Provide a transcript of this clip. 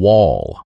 wall.